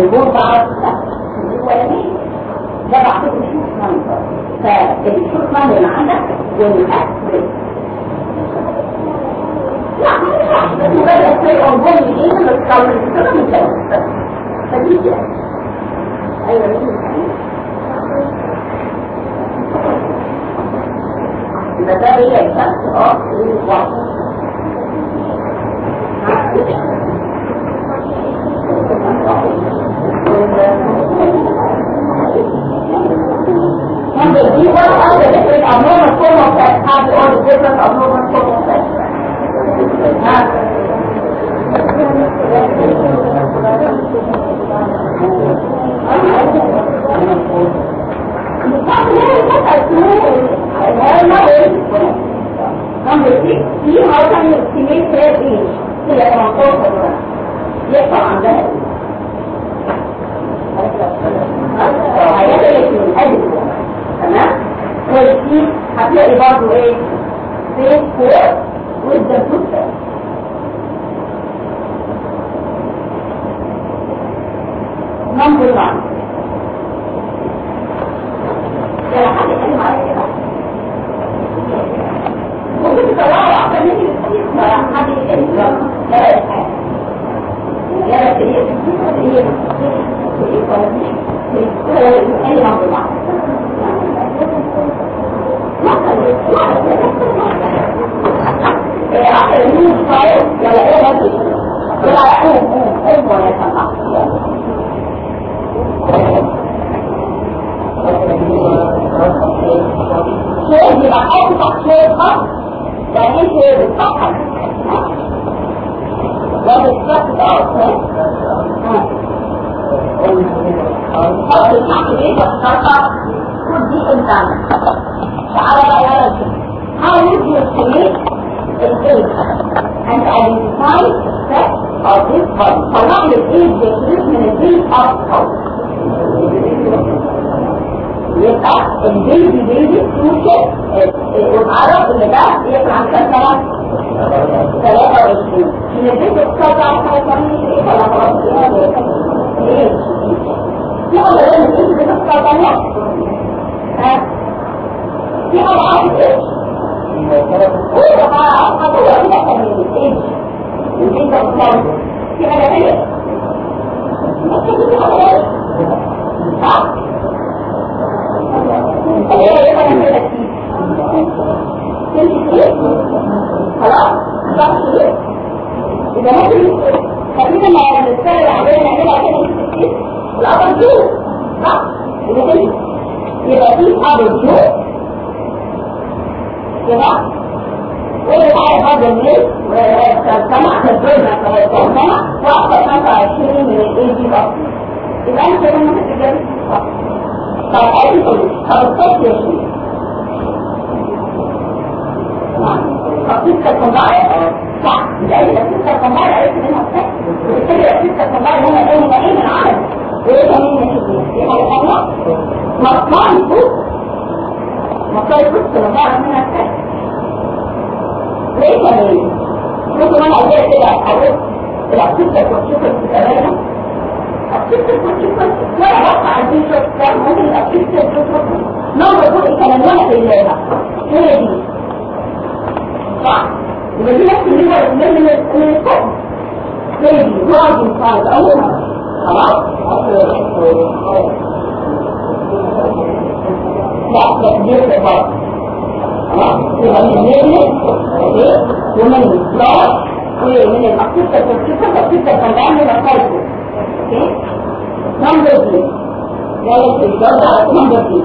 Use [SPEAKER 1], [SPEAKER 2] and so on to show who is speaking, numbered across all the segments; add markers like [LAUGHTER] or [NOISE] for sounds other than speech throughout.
[SPEAKER 1] البول [LAUGHS] بعد الولدين ده بعتبره شوف منظر فالشوف منظر اللي عندك والأكل لا مش مجرد شيء إيه اللي بتكون كده مش بس فدي كده أيوه مين يبقى ده هي الشمس آه الوقت Number D, what are the different abnormal form of that have all the different abnormal form of that? Number six, see how can you estimate their age? هي 18 سنة. يقطع عندها هيدرس من الأجل تمام والسي هتلاقي برضه إيه فيس فور والدفوتة نمبر 1 يلا حد يتكلم على كده ممكن تطلعوا عشان نيجي نسيب يلا لا لا هي هي هي نمبر 1 شيء يبقى اوضح شيء خاص يعني إيه شيء بالفقر ده بالفقر آه الفقر الحقيقي إيه بالفقر could be examined. تعالى بقى يا رجل. How would you estimate the age and identify the sex of this body? طلع لي الايج يخرج من البيت house. يبقى البيبي بيبي توشك وتعرف ان ده يطلع عن سنة؟ 23 من البيت السبعة سنة إيه خلاص إيه؟ لا ولا لازم الايج بتختار لا في أضعاف إيش؟ هو إذا كان من إيش؟ من إيش أضعاف في في حاجة إيش؟ ها؟ إيه يبقى كده كتير خلاص بس كده إذا ممكن خلينا مع اللي عندنا نعملها كده كتير والأول دول صح؟ إذا كده يبقى في أبو جو كده ويبقى عارف هذا الليل وسمع تدرنا سمع وأكثر 25 من الإيجي بس يبقى أنت لما تتجرب طب أنت طب الصوت يا شيخ تسكت كمبار صح لأن تسكت كمبار عرفت منها الصح وبالتالي تسكت كمبار هم إيه من إيه من العالم وايه كمان من الشيء دي حاجة ثانية مطلع الفوق مطلع الفوق لما بعرف منها الصح وايه كمان ممكن أنا أقول كده لا تسكت وتشوف الكتابية التسكت وتشوف ولا وقع عندي شوف ممكن تسكت وتشوف نظر فوق كمان ولا في الليلة هي دي صح يبقى دي نفس اللي هو من من الفوق هي دي راجل صارت اول خلاص لا تكبير البطن خلاص يبقى من الليل ومن الإصلاح ومن الأقصة التوسيطة التوسيطة كمان من القلب نمبر دي لا يتجرد على نمبر دي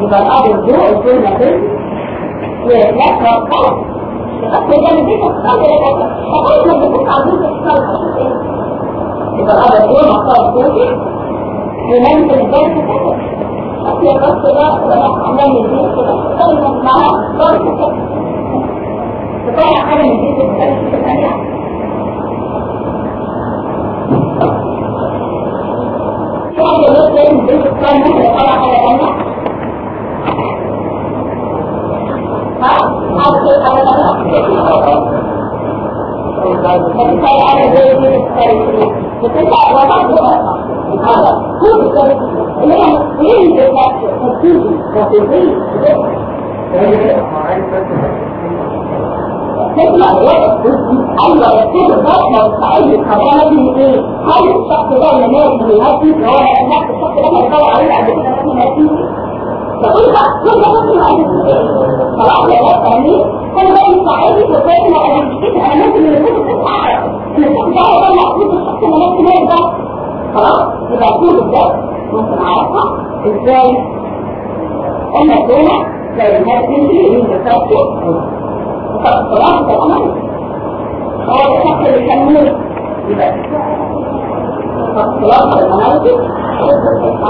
[SPEAKER 1] يبقى الابر دول والمفروض ويتلقى الصوت بس ده البيت الصغير اول ما بتبقى عندك الصوت يبقى الأبد يوم أصاب صوتي ينزل الدرس كده شكل الرص ده ولا عمال يزيد كده كلمة معاه درس كده تطلع حاجة من جيد كل الثالث اللي هي هل الشخص ده اللي ناس بيهدي اللي هو نفس الشخص ده اللي هيدور عليه بعد كده ممكن يهديه بقى ده يهديه خلاص يا ناس فاهمين؟ ده يساعدني في الفهم أنا مش كده أنا ممكن اللي كنت بتسمع ان الشخص ده هو المفروض الشخص اللي ممكن يهدى خلاص يبقى كل ده ممكن اعرفها إزاي قلنا دول زي الناس اللي يجي يفكر خلاص ده الامر هو الشخص اللي كان مولد يبقى خلاص المناطق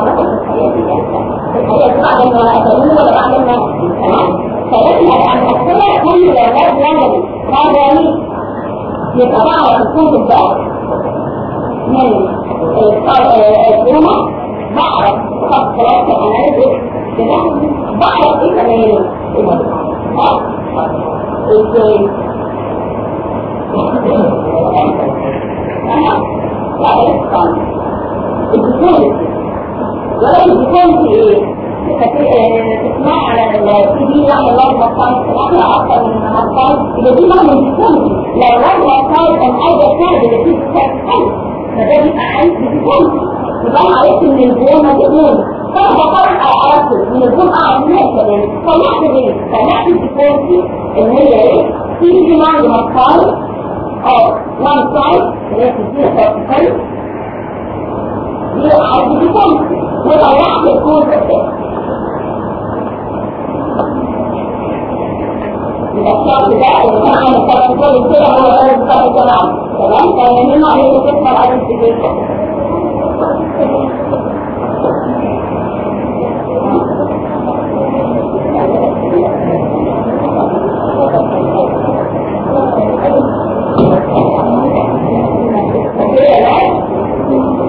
[SPEAKER 1] الحقيقة بعد ما أتمنى ولا بعد ما فإحنا عن أكثر كل يعمل هذا لي يبقى بعد الكود الضغط من الكلمة بعرف خط خلاص الأناليز كده بعرف إيه كمان إزاي الديكون ولكن الديكون في إيه؟ تسمع على السي دي يعني الله مصطلح إحنا أكثر من مصطلح يبقى دي معنى الديكون لو الله مصطلح ان اي كان اللي فيه تسمع فده بيبقى عايز ديكون يبقى أنا عرفت ان الجون مجنون فانا بقرا عرفت ان الجون اعرف منها كمان طلعت إيه؟ الديكون دي ان هي إيه؟ مصطلح آه one side اللي هي تديها vertical دي عايز ديكون وطلعت الكود ده يبقى الشخص ده اللي كان عامل vertical كده هو ده الشخص تمام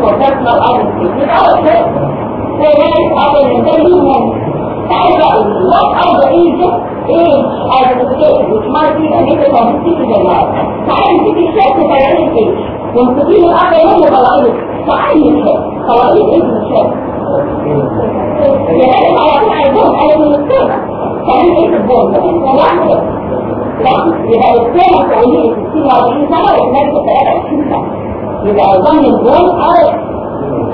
[SPEAKER 1] professional honesty. You know, it's تمام فاهمين عليه تكتب على الانتجريشن والمسؤولين الأعلى هم طوائل تعين الشيء طوائل اسم الشيء يعني طوائل عايزهم أنا من السنة كمان إيه البون طبعا يبقى السنة طويلة 46 سنة والناس 23 سنة يبقى ضمن البون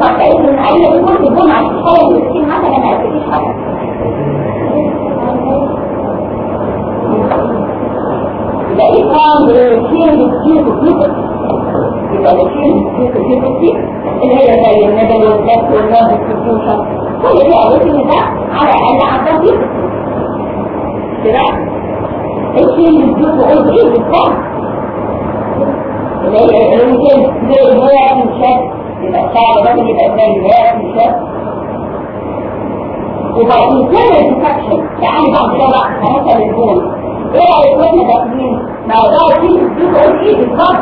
[SPEAKER 1] عارف صح اسم من أي بيكون البون عن الحالة من 60 حتى ما يعرفش حاجة يبقى إيه كان بيشيل بيشيل بيشيل يبقى الوكيل الكتير اللي هي زي الندى والكاس والناس والكتوشة كل دي أوكي ده على الأقل عدد دي كده الشيء اللي بيجيب وقول إيه بالظبط اللي هي الوكيل زي الهواء الشاب يبقى صعب ده يبقى زي لا مش وبعدين كل الانفكشن يعني بعد كده بقى هنوصل للجول إيه وإحنا داخلين ما هو ده فيه بيقول إيه؟ بالظبط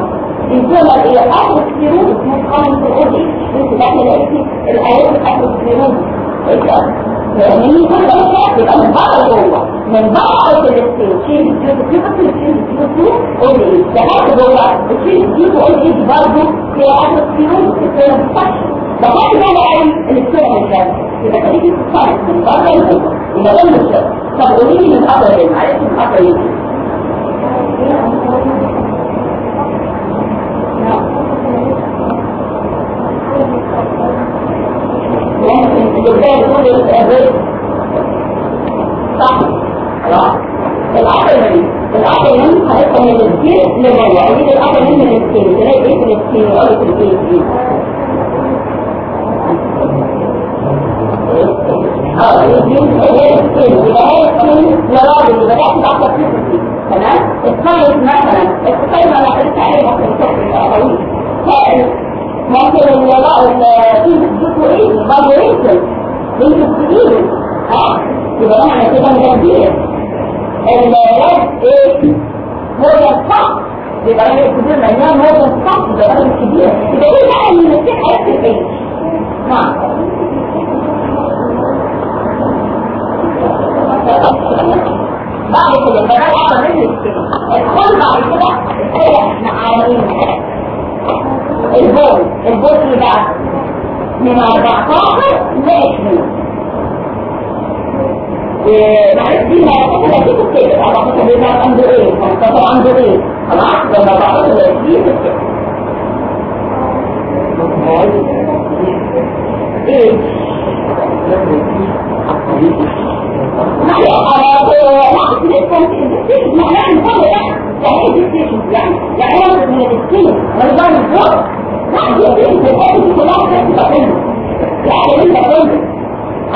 [SPEAKER 1] الجمل هي اثروسكليروز مش قائم في الاوضي انت داخل لقيتي الايات الاثروسكليروز يعني كل ده؟ يبقى من بره جوه. من بره الاستيل شيل الجيوب الجيوب شيل الجيوب قول إيه ده هذا جوه تشيل الجيوب قول إيه برضه هي اثروسكليروز السيرم انفكشن ده هذا بقى قوي السيرم انفكشن يبقى خليكي تتصرف من بره لجوه يبقى ده مش طب قولي لي من اقرب إيه معلش من اقرب إيه صح خلاص العقل العقل هيبقى من الكتير لجوه ودي العقل من الكتير تلاقي إيه في الكتير ولا في الكتير آه يمكن هي الكتير يبقى هي لراجل يبقى ده تبقى فيه تمام السايز مثلا السايز أنا قلت عليه ممكن ممكن الولاء إيه برضه يمكن يمكن كتير آه يبقى معنى كده ان الولاد إيه هو الصح يبقى الكبير مليان هو الصح يبقى راجل كبير يبقى إيه بقى ان المسيح هيكتب إيه نعم بعد كده ده العقل منه الكل بعد كده إحنا عاملين البول البول اللي بقى من 14 ل 20 معلش دي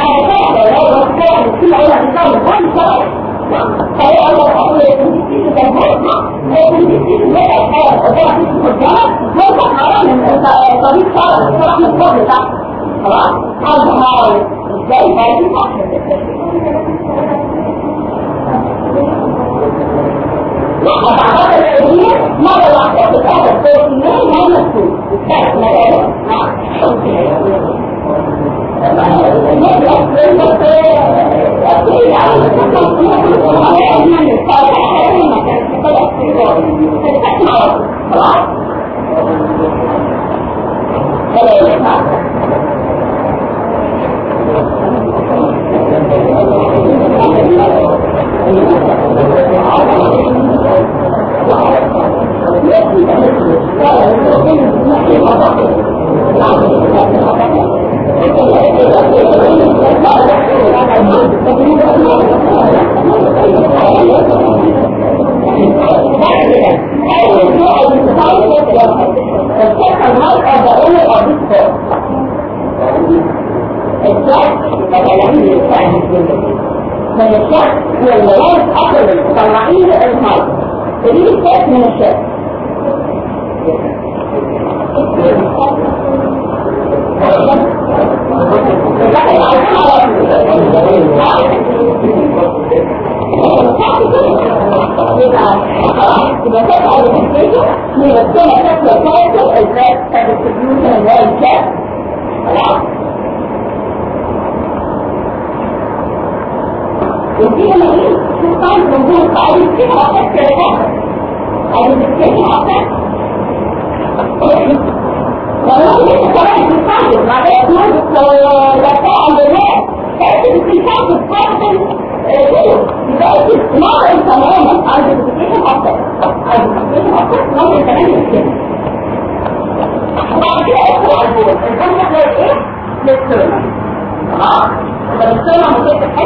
[SPEAKER 1] لو كده كل اول ما تطلع كل شيء فهي اول اول تيجي تنبه هي تيجي بقى حاجة وده تيجي قدامك هو حرام طريق صار من الفضل خلاص هذا هاي إزاي باقي لا بعد التغيير مرة واحدة بتاخد بروتينين ما مسكوت بتاخد مكانه من الشخص والمواد أكثر من مطلعين المرض فدي الكاس من الشخص ودي لما إيه تستعمل موضوع قاعد كده وقت كده قاعد تتكلم أكتر والله لسه كمان بتستعمل مع ذلك مرض بتاع الناس تأكد بتستعمل بتستعمل يبقى مرض تماما عايز تتكلم أكتر عايز تتكلم أكتر مرض كمان كده وبعد كده ادخل على البول البول ده إيه؟ للسيرما خلاص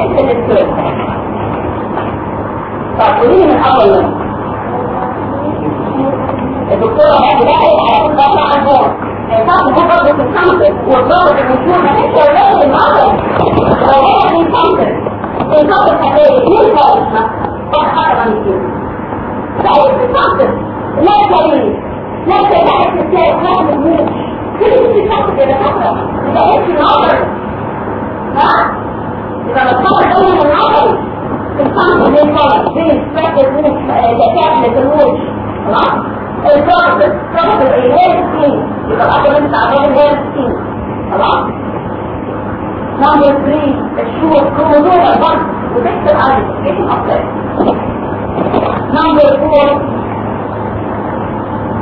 [SPEAKER 1] الناس في الاسترس طب قولي من اول يوم الدكتوره هي بقى إيه طبعا عندها صعب هو برضه في الخمسة والضابط المشهور ما لسه ولاد المرض لو هي في الخمسة في الخمسة هتلاقي اثنين خالص بقى خطر من كده بقى في الخمسة لا تلاقي لا تلاقي تلاقي خالص الموت كل في الخمسة كده خطر ما بقتش نهار ها فبتصور كل من العقل الصمت اللي الفرق بين الفرق من الذكاء للروج خلاص الفرق الفرق العلاج فيه يبقى العقل انت عباره هي فيه خلاص نمبر 3 الشور كروموزوم البنك وتكتب عليه إيه أكتر نمبر 4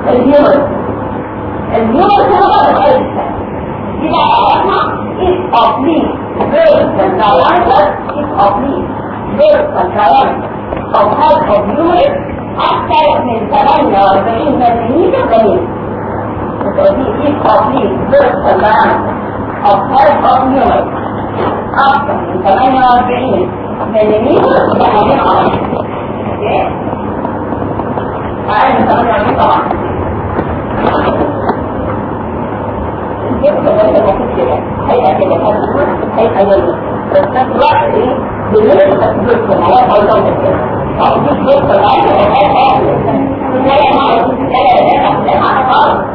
[SPEAKER 1] ال humerus ال humerus هو بقى يبقى عرفنا diameter is of me birth and diameter of head of humerus أكثر من 48 مليمتر جميل ودي is of me birth and diameter of head of humerus أكثر من 48 مليمتر جميل okay أقل من 48 طبعا يبقى ده المفروض كده هيئة كده هيئة نفس الوقت إيه بنفس التسبيل على حوالي كده أو مش بس العادة لا ما لا لا ما خالص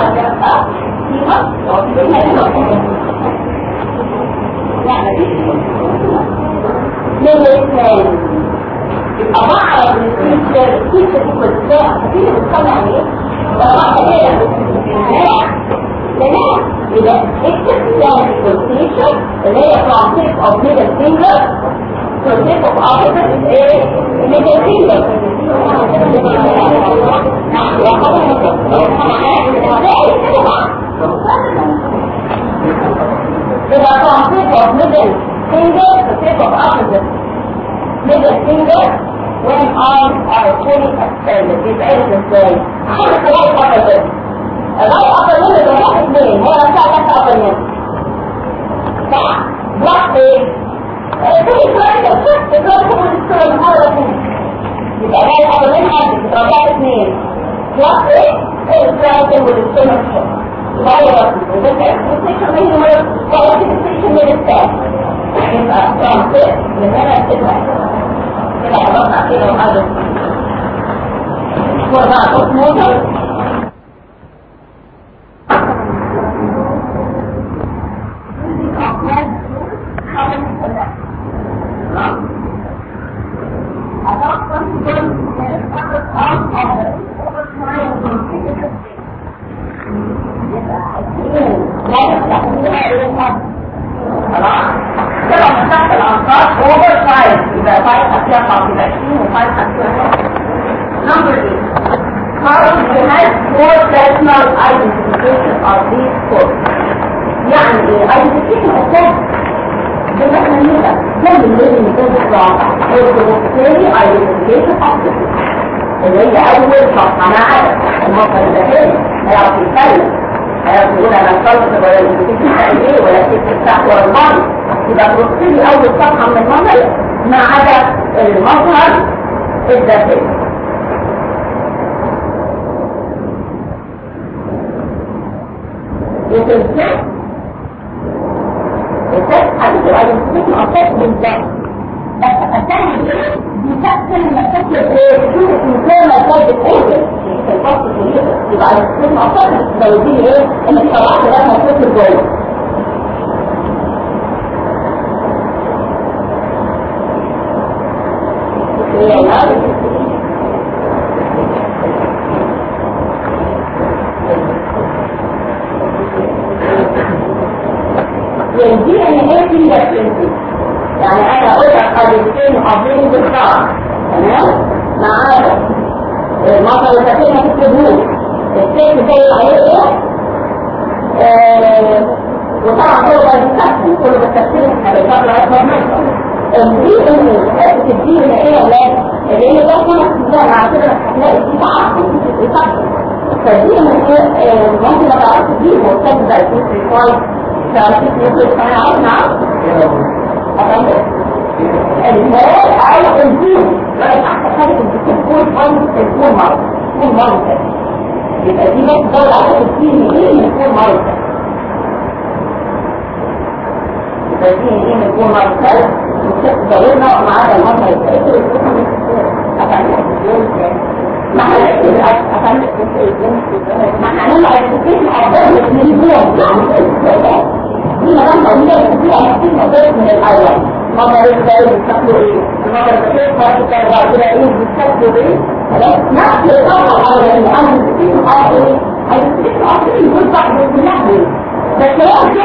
[SPEAKER 1] إيه؟ دي دي من الاثنين يبقى بعرف ال stature ال stature دي كلها كتير عليه وبعد كده لا لا يبقى اكتب يعني ال stature اللي هي from tip of middle finger to tip of opposite إيه middle finger يبقى from tip of middle finger to tip of opposite middle finger when arms are fully extended يبقى إيه إزاي؟ عشان خلاص opposite الراي opposite اللي هو اثنين هو نفسها نفس opposite صح؟ block إيه؟ يبقى الراي opposite حد تتربع اثنين block إيه؟ الكلاس والصورة فيروس وذكر السيشن من المرض فيروس السيشن من الثاني يبقى ترانسفير من هنا كده كده عرفنا كده وهذا وضع موتر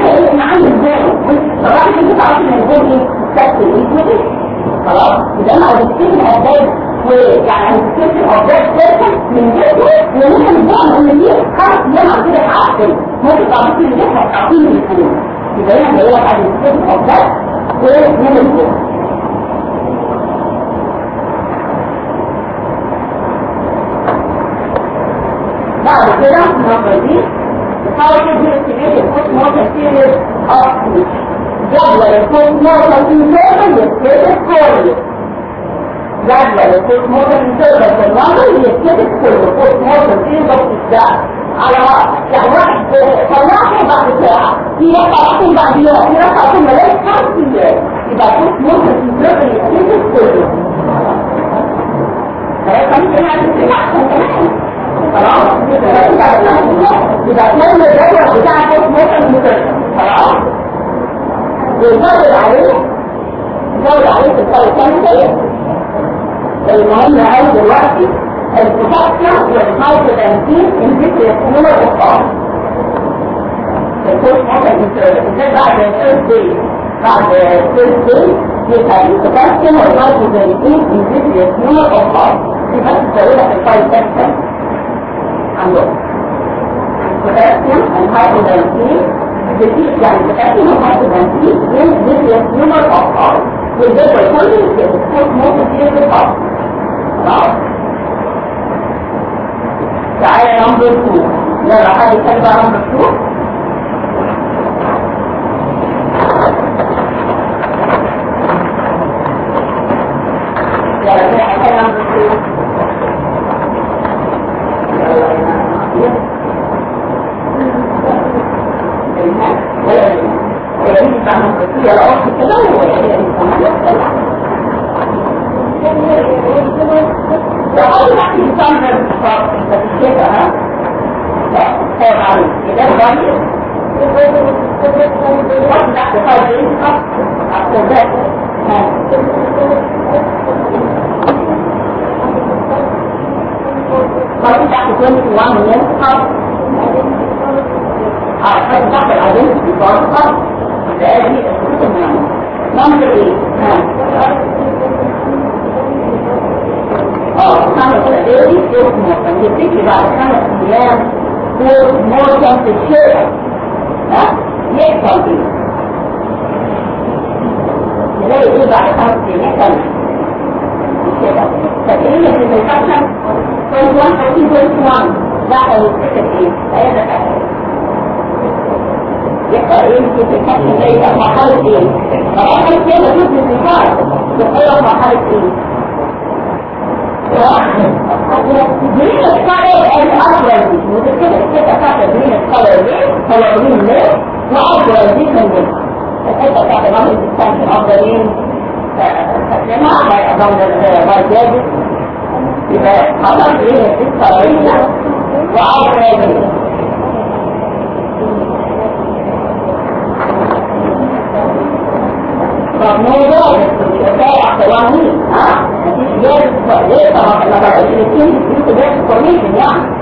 [SPEAKER 1] كده إيه ان عندي الزاوية طبعا انت تعرف ان الزاوية إيه إيه كده خلاص يبقى من وممكن نقول ان دي خمس أيام كده ان دي هتعطيني الفلوس يبقى هنا الجسم بعد كده النقطة دي نحاول تدي استيميشن كنت موتر سيريس اوف جدول الكوست موتر انترفل يتكتب كله جدول الكوست موتر انترفل في النمبر يتكتب كله موتر سيريس اوف الساعة على واحد طلعته بعد ساعة في رقعتين بعد يوم في رقعتين ملايين خمس أيام يبقى كوست موتر انترفل يتكتب كله خلاص خمس أيام خلاص يبقى كل الجدول بتاع كوست موتر انترفل خلاص ويزود عليه يزود عليه في كام شيء المهم قوي دلوقتي البوتاسيوم والهايبوتنسين الفكر يكونوا الأطفال الكورس ممكن إزاي بعد الفيرست داي بعد الفيرست داي يبقى البوتاسيوم والهايبوتنسين الفكر يكونوا الأطفال يبقى تزودها في الطريق كام البوتاسيوم والهايبوتنسين بتيجي بتاكل محاضر بنتي من فيديو نمر أفضل والجدول كله بتكون ممكن فيه بالأفضل خلاص تعالى نمبر 2 يلا حد يتكلم بقى نمبر 2 يلا كده حكاية نمبر 2 يلا ويعيش عن القصية الأرض كده وأول ما تنسان بالصفات بتشيكها ها لا هو معروف إذا ضعيف وقت تحت فايدين أكثر ذات وقت تحت 21 من عشان تحت الايدنتي بارقة لأجي نمبر إيه آه خمس دقايق فوق موطن يبتدي بعد خمس أيام فوق موطن في الشارع ها يحصل إيه نلاقي إيه بعد خمس أيام يحصل كده فاكرين في الانفكشن كويس 1 كويس 1 ده هيتكتب إيه؟ هيبقى يبقى إيه في الكتاب إيه مرحلة إيه مرحلة إيه بشوف الانتقال يبقى مرحلة إيه جرين الكالر الأفضل دي متكتب الكتاب بتاعت جرين الكالر دي جرين ليه وأفضل دي من دي الحتة بتاعت الأمر الإنسان الأفضلين تكلمها على أفضل البرجاج يبقى خلاص إيه الكالورية وأفضل دي فالموضوع بتاع قوانين ها جاز ليه طبعا ما بقاش الاثنين في جاز كوميشن يعني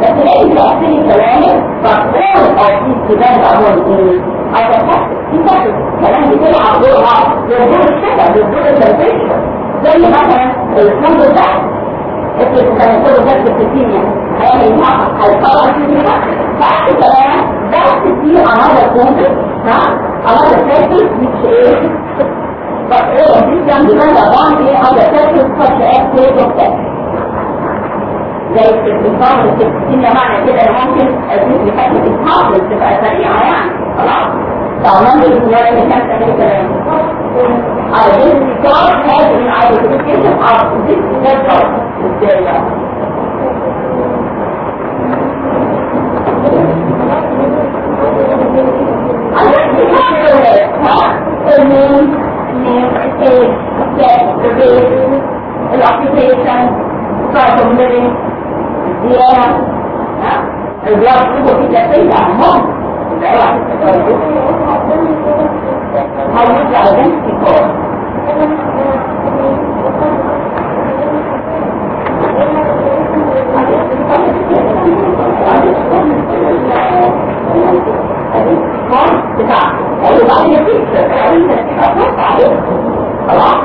[SPEAKER 1] لكن لازم تأثير كلامك فكل أكيد كده بقول إيه في فرق كلام بتلعب دورها للدور الشتاء للدور التنفيذي زي مثلا الفندق ده افرض كان كله بس في الدنيا هيعمل معها هيطلع في فأحد كلام that is the another concept, huh? another practice which is but all of these can depend upon the other practice such as state of sex. زي النظام السكسية معنى كده ممكن أزيد لحاجة الحافظ تبقى سريعة يعني خلاص طبعا بالنسبة لي كانت أي كلام على جزء الكار لازم من عدد الكيشن على جزء الكار إزاي يعني the name, age, sex, the race, the occupation, start of الليفنج الديانة ها البلاد كله في تأثير عمهم هيرجع لنفسي كور بتاع أيوه بعدين يفكر خلاص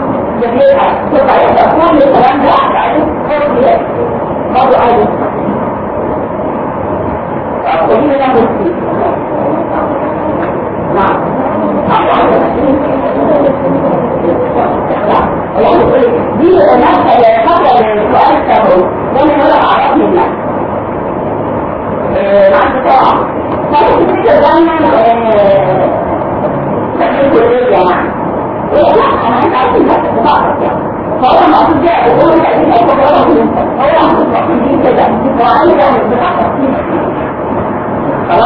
[SPEAKER 1] جميلها تبقى يبقى كل الكلام ده خلينا ناخد فيه نعم دي نفسها اللي قبل السؤال تاخد ده اللي أنا اعرف منك عند طبعا طبعا كده دايما لا فهو المقصود ده يقول لك ان هو هو المقصود كده وعايز اعمل بتاعتك خلاص ba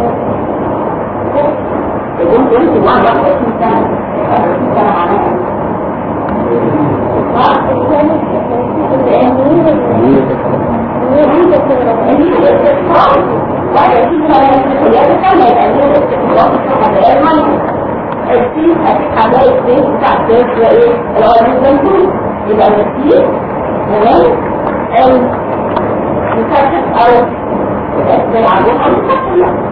[SPEAKER 1] يكون كل أسبوع بقى 20 سنه 20 سنه معناها يبقى المسيح مليء المسجد أو الأسبوع عن المسجد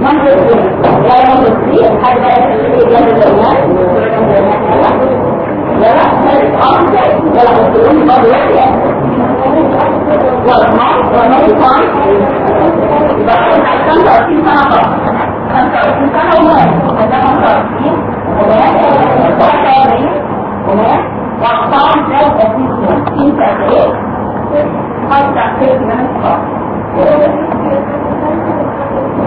[SPEAKER 1] منظر فيه لا ينظر فيه حد لا يخليه جنب الناس لا لا خالد أرضي ولا أصدرون برضو لا والمال والمال يقال يبقى 25 سنة خلاص 25 سنة ومال ده 25 ومال ومال ومال واختار ده وفيه 60 سنة خلاص تحقيق من الخلاص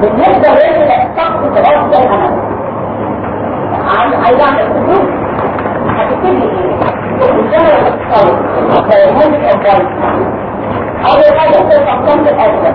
[SPEAKER 1] بالنسبة للرجل الشخص خلاص ده الأمل عايز اعمل فلوس هتبتدي إيه؟ الجنة بتتصور فيهمك الضرب أول حاجة تفكرت الأجل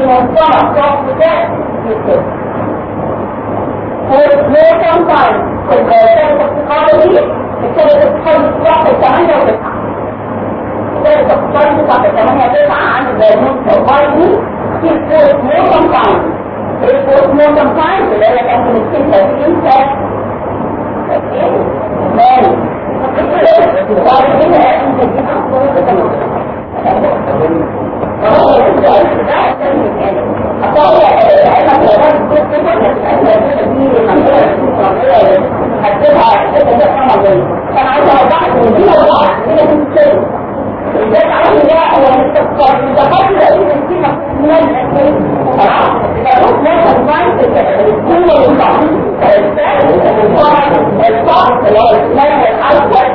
[SPEAKER 1] منظمة الصف ده than time في الجواب التفكير دي يكتب التفكير الصف الثمانية وتسعة كانت الطالب بتاعت الثمانية تسعة عند الدايموند موبايل في الفورس موتم تايم الفورس موتم تايم اللي هي كانت من 36 ساعة مالي كان عايزها بعض من دي وبعض من الانسان إزاي تعرفي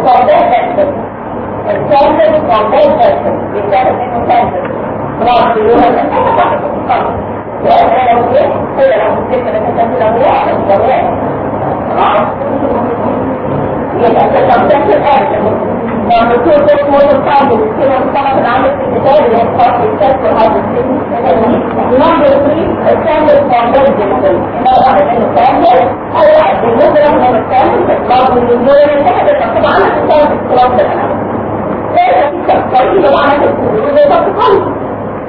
[SPEAKER 1] excited from that vector excited from that vector بالذات انه سنتر خلاص يقولها وأنا لو جيت هو لو جيت أنا كنت لو واحد نمبر 3 الستاندرد فاونديشن ده واحد من الستاندرد أو واحد بالنسبة من الستاندرد برضه بالنسبة للستاندرد طبعا أنا الستاندرد خلاص ده إيه في تفصيل طبعا أنا كنت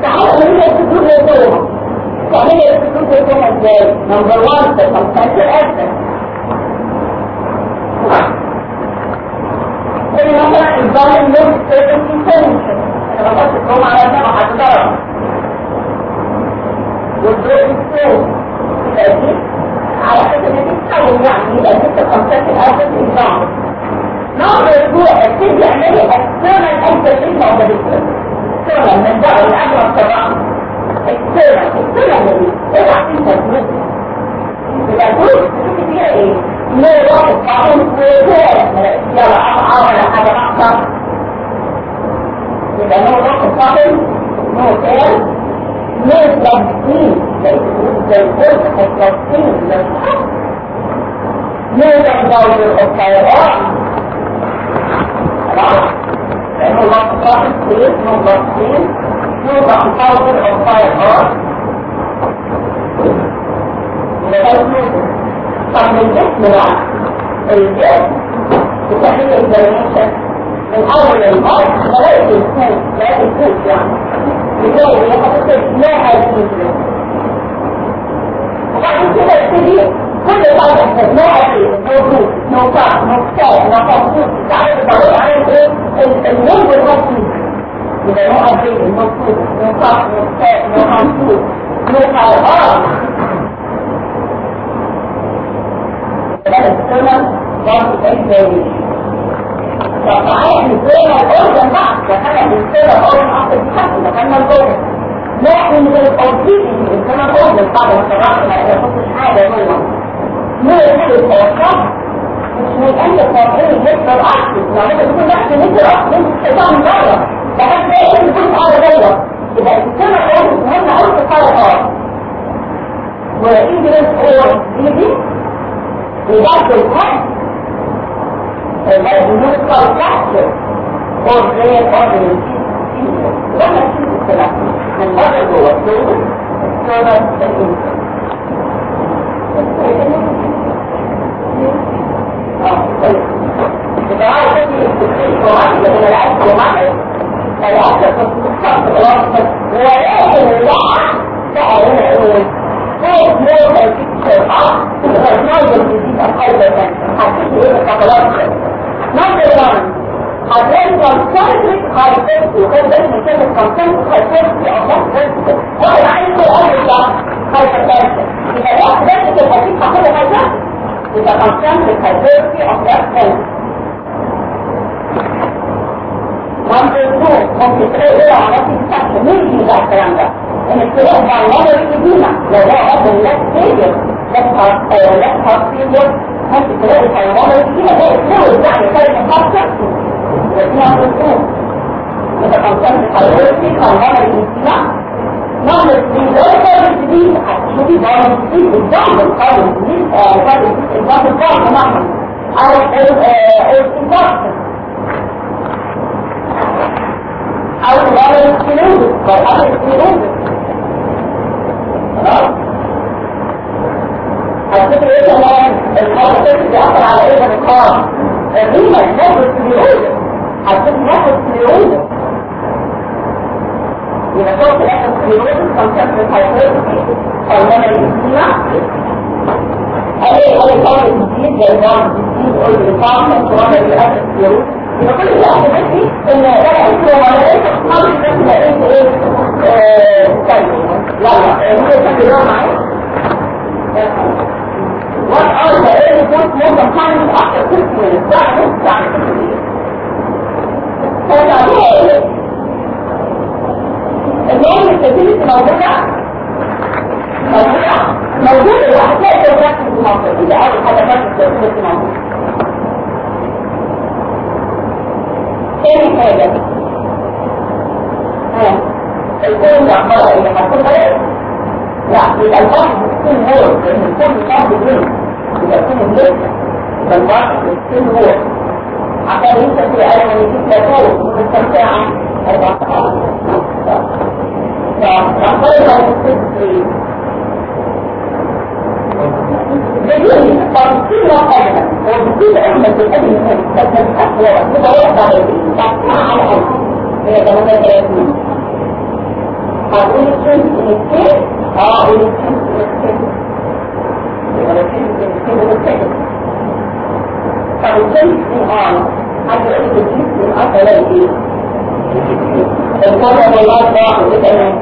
[SPEAKER 1] تعالى من الكتب اللي تعمل الكتب اللي إزاي نمبر 1 circumstantial evidence زي مثلا الظاهر سيرتنسي سيرتنسي أنا بحط على الجامعة هتضرب والدور يبقى على حسب تتحول يعني يبقى انت كونسبت الاساس الظاهر نمبر 2 ابتدي اعملي external exercise of the business external من بره الأجر طبعا تجربة يبقى دول تشوفي فيها إيه ليه واحد ويجوز يلا أقع ولا حاجة أحسن يبقى نوع واحد صاحب نوع تاني نوع تلاتين زي الفرق التلاتين زي نوع تنظر الطيران خلاص لأنه واحد صاحب كويس نوع تلاتين نوع تنظر الطيران يبقى طب الجسم بقى الجسم بتحليل الانفورميشن من اول المرض لغايه الفوت لغايه الفوت يعني بتلاقي هي حضرتك لا هيجيب وبعد كده يبتدي كل حاجة نوع إيه موجود نوع نوع نوع تعالى تدور على إيه النوم والمطلوب يبقى نوع إيه المطلوب نوع نوع نوع نوع آه السنة برضه تاني طب تعالى نسينا الأردن بقى دخلنا نسينا الأردن أصل الحق دخلنا الأردن لكن من الأردن السنة الأردن بعد ما شرحنا ما يحطش حاجة جوه مو يحل التوقف مش أنت تفاصيل جدا الأصل لو أنت بتكون نفس أنت تحطها من بره لكن تلاقي أنت كنت على جوه يبقى السنة الأردن مهم أوي في الطيران وإنجلس أور دي وبعد الحد الذي يذكر تحته هو زي الأرض ولا شيء الكلام بره جوه الدول صورة الإنسان آه طيب تجي التكليف ومعنى لكن العكس ومعنى ولكن هنا إيه هو نمبر 1 هتلاقي concentric hypertrophy وكان ده اسمه كلمة concentric hypertrophy أو concentric واحد عايز الأمر ده hypertension يبقى بس كده هتيجي كل حاجة يبقى concentric hypertrophy of that cell نمبر 2 ممكن تلاقي إيه علامات السكر مين اللي ده الكلام ده؟ ان الكلام ده النظر القديمة لو ده قبل الناس فيجر لفها لفها فيجر ممكن تلاقي الحيوانات القديمة ده اسمه يعني كلمة خاصة وفيها مفهوم إذا كان كان الحيوانات القديمة القديمة نمبر 3 ده الجديد هتشوفي بعض الجديد بالضبط القرن الجديد بعض الجديد بعض الضغط الانفاكشن أو بعض السلوز بعض السلوز هتفكر إيه كمان الخاصة بيأثر على إيه من الخاص الريمة ناخد سليوزة هتفكر ناخد سليوزة يبقى صوت الآخر سليوزة كونسبت الهايبوثيسي قلنا الاسمع إيه إيه طالب جديد زي واحد جديد قول لي وأنا اللي اخر فلوس يبقى كل الاحتمالات دي إن لا انت ولا انت خالص بس ما انت إيه طيب يلا ممكن تكتبوا معايا؟ What are the areas most of time after Christmas? That is that. فطبيعي النوم الكثير موجودة موجودة موجودة وهتلاقي الرأس في المنطقة دي أول حاجة بس الكثير في تاني حاجة ها الكون عبارة اللي هتكون غير لا يبقى بتكون هو لأن الكون بتاعه جنس يبقى يكون الليل بتكون هو عشان انت في اول يجيب لك مستمتعة جميل طب كل حاجة وبكل أمة الأبي تستخدم أقوى كده يقدر يتعطيها على أمر هي كمان ثلاثين هقول الشمس الاثنين أقول الشمس الاثنين يبقى الشمس الاثنين الاثنين طب الشمس آه حاجة يقول الشمس الأصل إيه الكرم الله ضاع وكمان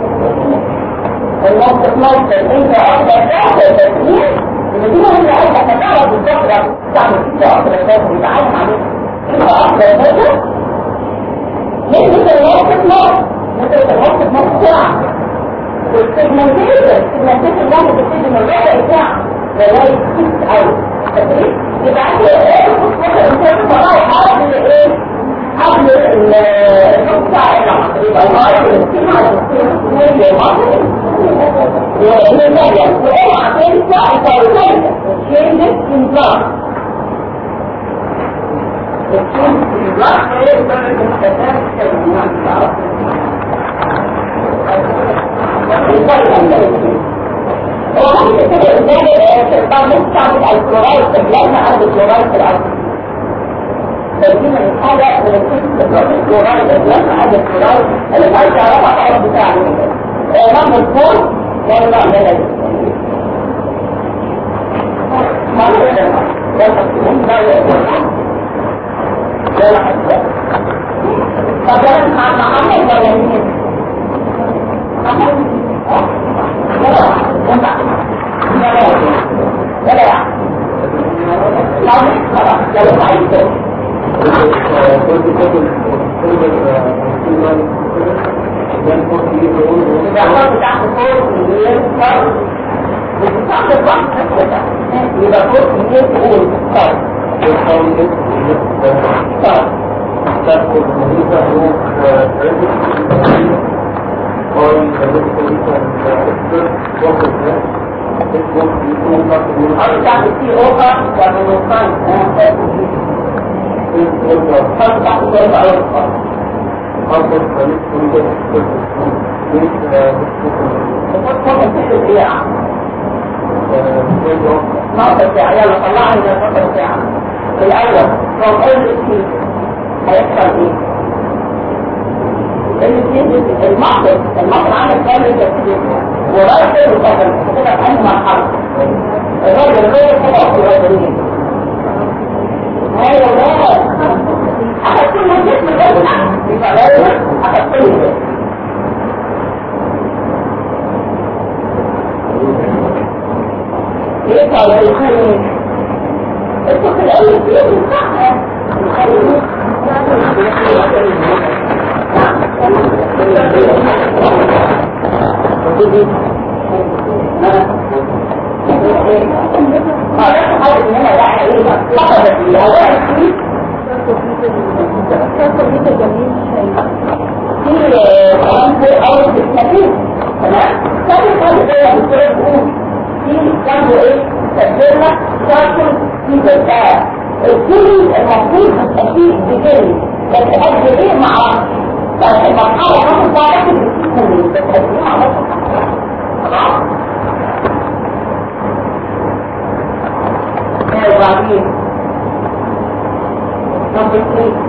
[SPEAKER 1] النص مصر انت أكتر تاخد تسليم المدينة هي عايزة تتعرض الزهرة تعمل فيها أكتر تاخد يبقى عايز عليها أكتر تاخد نسبة النص مصر نسبة النص مصر ساعة والسيجمنتيشن السيجمنتيشن اللي بتبتدي من الرابع ساعة ولا يكتب قوي يبقى عندي إيه مصر انت مراحل حاجة إيه قبل النقطة يبقى المعرفة الاجتماع والسياسية مصر مجال واوعى تنسى الفرقية changes in blood the change in blood going to be the وممكن كده إزاي تقدر نستعمل الكلورايد في بلادنا عند الكلورايد في الأرض ترجمة من الكتب الكلورايد البلاد عند الكلورايد اللي عايز يعرفها الحاجة بتاعه رغم الفول ولا لا لا لا ما لا لا لا لا لا لا لا طب أنا مع محمد ولا مين؟ محمد؟ لا لا لا لا لا لا لا خلاص لو عايز الأعمار بتاعت فوق مليون فرد بتتعب الضغط يبقى فوق مليون تقول فرد فرد
[SPEAKER 2] تدخل مهمة هو قال
[SPEAKER 1] أو بتاعت السي أوفر والمنصان فرد بتاعت السي أوفر نقطة ساعة يلا طلعني من نقطة ساعة الأول from every speed هيحصل إيه؟ المعطل المعطل عندك كامل تسجيل ورايح فين القدم كده في أنهي مرحلة الراجل غير كده في الراجلين أيوه لا أخذ كل الجسم غير يبقى غير أخذ كل الجسم يطلع ويكون الفكر الأول فيه صح الكل المفروض بالتأكيد بكل بس قد إيه مع بس في عنصر أو نتيجه تمام ثاني حاجة هي الدكتوره بتقول في كانوا إيه تسجيلنا شاطر في الدكتور الكيري المفروض بالتاكيد بكيري لكن قد إيه مع المرحله خمس ساعات بتكون بتقدمها على خلاص وبعدين نمبر 3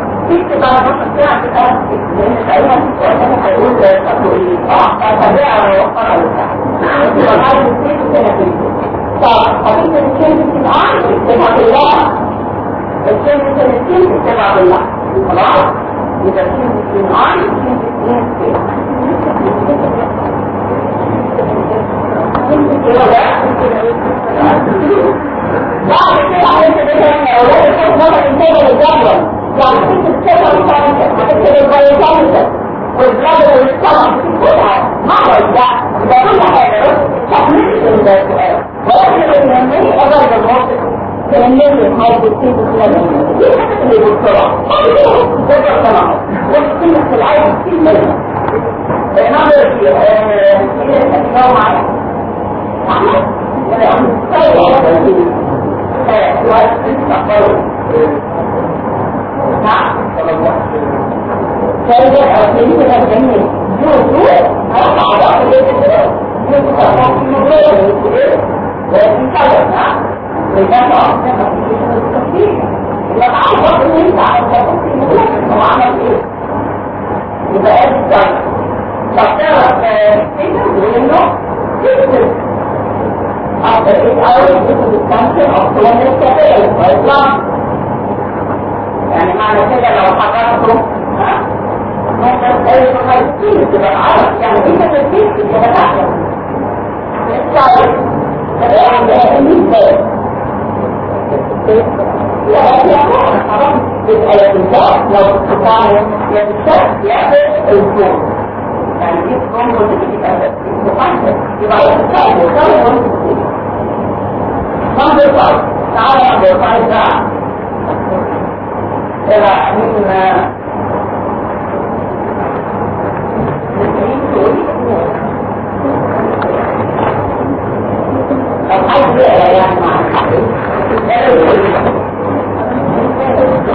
[SPEAKER 1] في نص ساعة كده لأن تقريبا وقتها هيقول تاكلوا إيه؟ آه فتابع ووفرها وبتاع. يبقى بعد السيف كده كده. طب قضية الكلمة الآن اتبع بالله الكلمة الكلمة اتبع بالله خلاص؟ يبقى كلمة الآن بعد كده عملت كده أولاد الخط مرة انتاج الجدول يعني كنت بتكتب مثلا هتكتب البيوكيميكال والبلاد والسمع كلها مرة ده ده كل حاجة تحميل السؤال ولكن المهمني أضرب الموقف لأنه هاي بتصيب السلام دي حاجة اللي بالصراحة ده الصناعة والسنة في العالم كتير منها نظر في الأسلام معنا أحمد ولا أحمد طيب نعم فإذا أعطيني من الجنة جو جو أرفع على أولئك يبقى أنت تعترف انه after eight hours this is the function of colonial capital وإطلاق يعني معنى كده لو حضرته ها ممكن أي مخالفين تبقى عارف يعني إيه تدريس تبقى تعرف الثالث تبقى عند المثال يبقى يتساء لو استطاعوا يتساء يأخذ الكون يعني دي تكون مدرسة محدد يبقى يتساء يتساء Number five, تعالى number five ده إلى من الحج يعني مع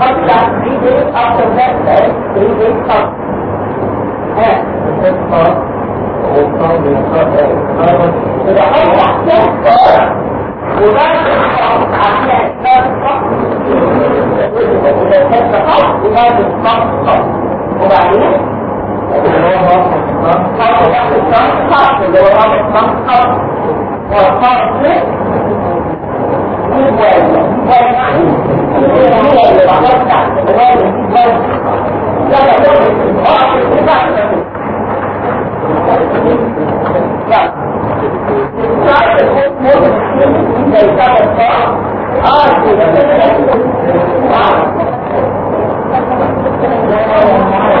[SPEAKER 1] Phật là trí đế ở trong đất để trí đế Phật. Thế,
[SPEAKER 2] Phật Phật, Ôm Phật Niệm Phật, Thì đó
[SPEAKER 1] là chết Phật. Của nó cũng còn tạm nhẹ nên Phật. Thế là Phật, của nó được Phật Phật. Của bà biết. Hãy
[SPEAKER 2] subscribe cho kênh
[SPEAKER 1] Ghiền Mì Gõ Để không bỏ lỡ những video hấp dẫn và con biết nhưng về về mãi thì là những người bảo lâm đặt về mình vâng ra là tôi mình có những cái bạn Dạ. Nói về một mối những người ta một có. À, thì nó sẽ là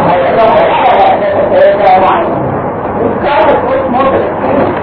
[SPEAKER 1] Hãy subscribe cho kênh Ghiền Mì Gõ Để không bỏ lỡ những video hấp dẫn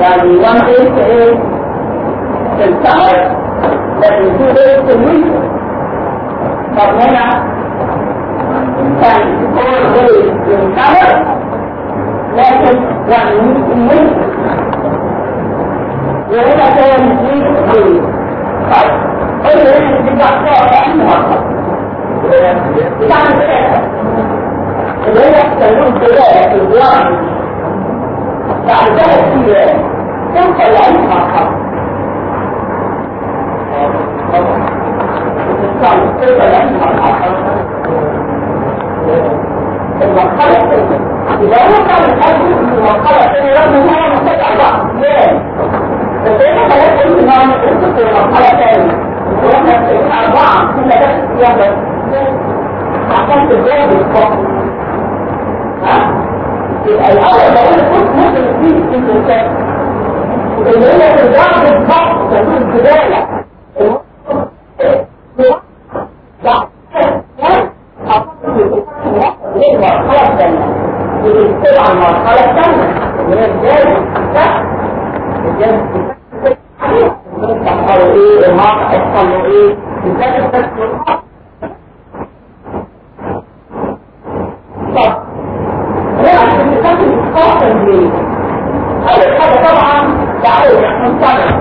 [SPEAKER 1] يعني 188 في السحر لكن 2 في الويك طب هنا كان كل غير ينتهر لكن يعني الويك وهنا كان الويك غير طيب قول لي إيه دي بقى إحنا بتاع الثلاثه اللي هي بتعملوا كده في الوقت بعد ثلاث أيام مرحلة توصل لأي مرحلة المرحلة الثانية إذا كان الأول في المرحلة الثانية رغم أن هو مستدعى بعض ليه؟ بس إذا خلاص قلت إن هو مستدعى في المرحلة الثانية مستدعى أربعة كنا بس أيام بس عشان تجاوب الفقر؟ الأول بقول لك ممكن تجيب في الإنسان اللي هي تجاوب الفقر تكون الثانية وتتبع المرحلة الثانية পারে